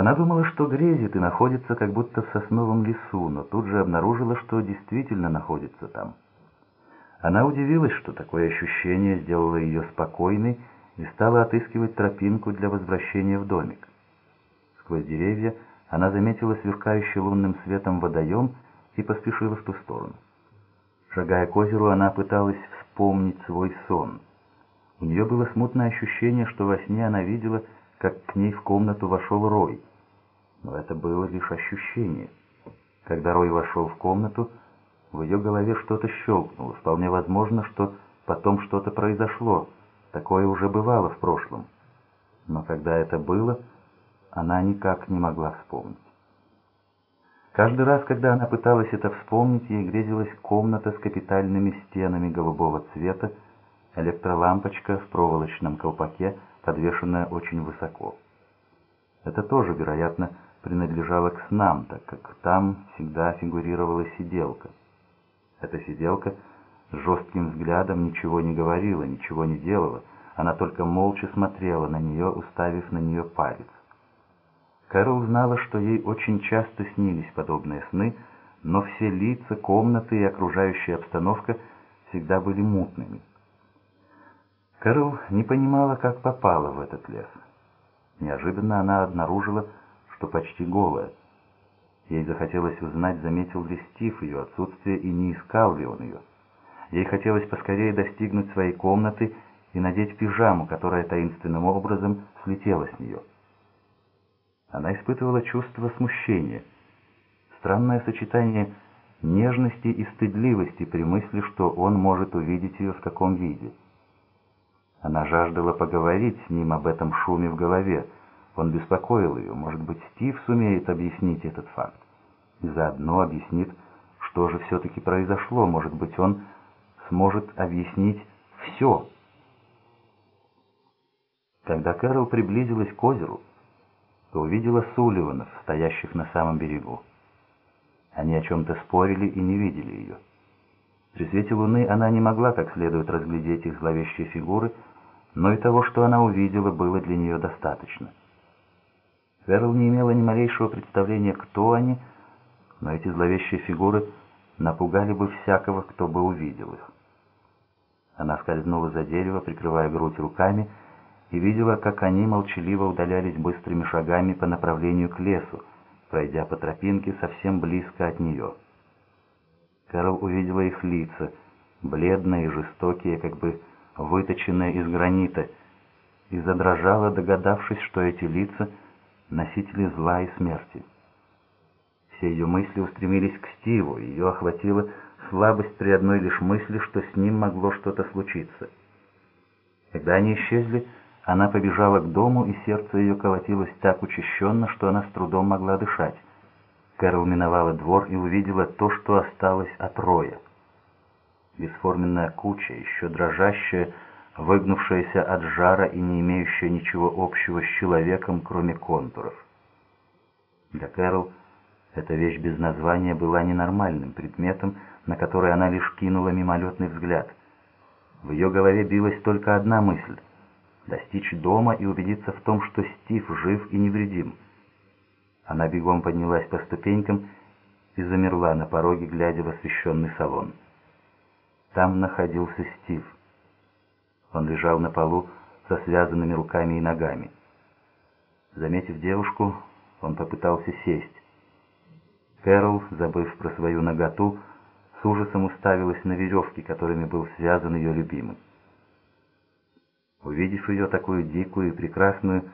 Она думала, что грезит и находится как будто в сосновом лесу, но тут же обнаружила, что действительно находится там. Она удивилась, что такое ощущение сделало ее спокойной и стала отыскивать тропинку для возвращения в домик. Сквозь деревья она заметила сверкающий лунным светом водоем и поспешила в ту сторону. Шагая к озеру, она пыталась вспомнить свой сон. У нее было смутное ощущение, что во сне она видела, как к ней в комнату вошел Рой. Но это было лишь ощущение. Когда Рой вошел в комнату, в ее голове что-то щелкнуло. Вполне возможно, что потом что-то произошло. Такое уже бывало в прошлом. Но когда это было, она никак не могла вспомнить. Каждый раз, когда она пыталась это вспомнить, ей грезилась комната с капитальными стенами голубого цвета, электролампочка в проволочном колпаке, подвешенная очень высоко. Это тоже, вероятно, принадлежало к снам, так как там всегда фигурировала сиделка. Эта сиделка с жестким взглядом ничего не говорила, ничего не делала, она только молча смотрела на нее, уставив на нее палец. Кэрол знала, что ей очень часто снились подобные сны, но все лица, комнаты и окружающая обстановка всегда были мутными. Кэрол не понимала, как попала в этот лес. Неожиданно она обнаружила, что почти голая. Ей захотелось узнать, заметил ли Стив ее отсутствие и не искал ли он ее. Ей хотелось поскорее достигнуть своей комнаты и надеть пижаму, которая таинственным образом слетела с нее. Она испытывала чувство смущения. Странное сочетание нежности и стыдливости при мысли, что он может увидеть ее в таком виде. Она жаждала поговорить с ним об этом шуме в голове. Он беспокоил ее. Может быть, Стив сумеет объяснить этот факт. И заодно объяснит, что же все-таки произошло. Может быть, он сможет объяснить все. Когда Кэрол приблизилась к озеру, то увидела Сулливанов, стоящих на самом берегу. Они о чем-то спорили и не видели ее. При свете луны она не могла как следует разглядеть их зловещие фигуры, но и того, что она увидела, было для нее достаточно. Кэрол не имела ни малейшего представления, кто они, но эти зловещие фигуры напугали бы всякого, кто бы увидел их. Она скользнула за дерево, прикрывая грудь руками, и видела, как они молчаливо удалялись быстрыми шагами по направлению к лесу, пройдя по тропинке совсем близко от нее. Кэрол увидела их лица, бледные и жестокие, как бы выточенные из гранита, и задрожала, догадавшись, что эти лица — носители зла и смерти. Все ее мысли устремились к Стиву, ее охватила слабость при одной лишь мысли, что с ним могло что-то случиться. Когда они исчезли, она побежала к дому, и сердце ее колотилось так учащенно, что она с трудом могла дышать. Кэрол миновала двор и увидела то, что осталось от роя. Бесформенная куча, еще дрожащая, выгнувшаяся от жара и не имеющая ничего общего с человеком, кроме контуров. Для Кэрол эта вещь без названия была ненормальным предметом, на который она лишь кинула мимолетный взгляд. В ее голове билась только одна мысль достичь дома и убедиться в том, что Стив жив и невредим. Она бегом поднялась по ступенькам и замерла на пороге, глядя в освещенный салон. Там находился Стив. Он лежал на полу со связанными руками и ногами. Заметив девушку, он попытался сесть. Кэрол, забыв про свою наготу, с ужасом уставилась на веревки, которыми был связан ее любимый. Увидев ее такую дикую и прекрасную,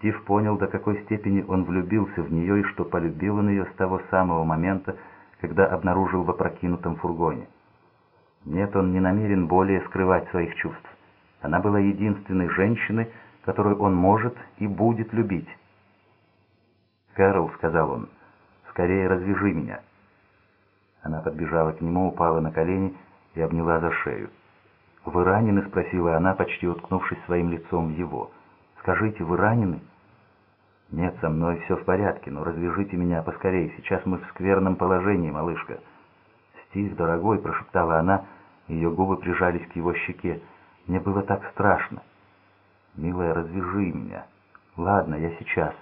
Стив понял, до какой степени он влюбился в нее и что полюбил он ее с того самого момента, когда обнаружил в опрокинутом фургоне. Нет, он не намерен более скрывать своих чувств. Она была единственной женщиной, которую он может и будет любить. «Кэрол», — сказал он, — «скорее развяжи меня». Она подбежала к нему, упала на колени и обняла за шею. «Вы ранены?» — спросила она, почти уткнувшись своим лицом в его. «Скажите, вы ранены?» «Нет, со мной все в порядке, но развяжите меня поскорее. Сейчас мы в скверном положении, малышка». «Стив, дорогой», — прошептала она, ее губы прижались к его щеке. «Мне было так страшно». «Милая, развяжи меня». «Ладно, я сейчас».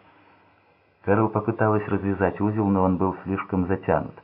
Кэрол попыталась развязать узел, но он был слишком затянут.